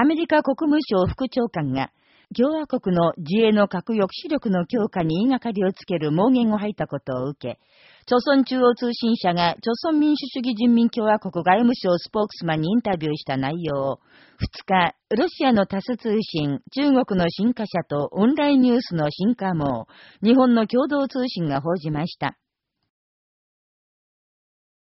アメリカ国務省副長官が、共和国の自衛の核抑止力の強化に言いがかりをつける盲言を吐いたことを受け、朝鮮中央通信社が朝鮮民主主義人民共和国外務省スポークスマンにインタビューした内容を、2日、ロシアのタス通信、中国の新華社とオンラインニュースの新華網、日本の共同通信が報じました。